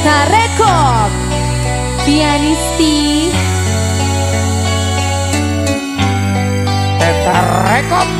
Tarekov, pianisti. Tarekov.